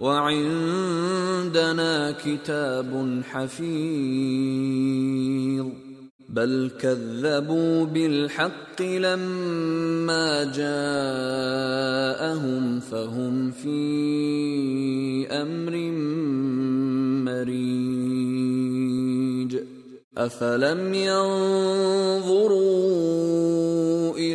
وعندنا كتاب حفيظ. بل كذبوا بالحق لما جاءهم فهم في أمر مريج. أفلم ينظروا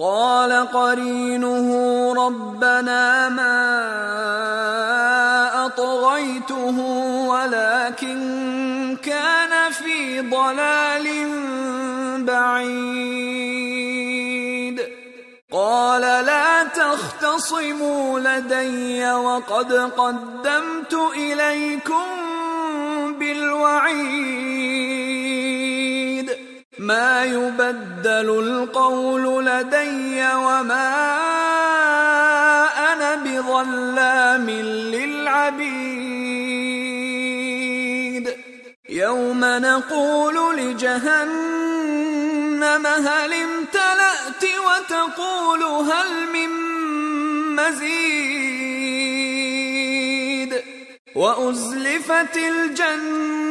قال قرينه ربنا ما أطغيته ولكن كان في ضلال بعيد. قال لا تختصموا لدي وقد قدمت إليكم بالوعيد. ما يبدل القول لدي وما أنا بظلام للعبيد يوم نقول لجهنم هل امتلأت وتقول هل من مزيد وأزلفت الجنة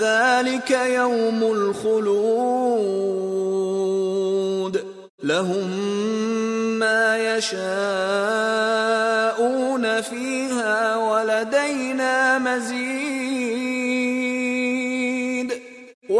ذلك يوم الخلود. لهم ما يشاءون فيها ولدينا مزيد.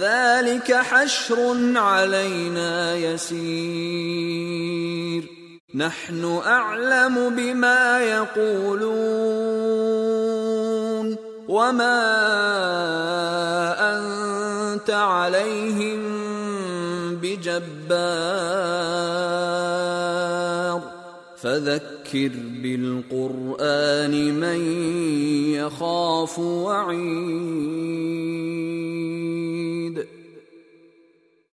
ذلك حشر علينا يسير. نحن أعلم بما يقولون وما أنت عليهم بجبار. فذكر بالقرآن من يخاف وعيد.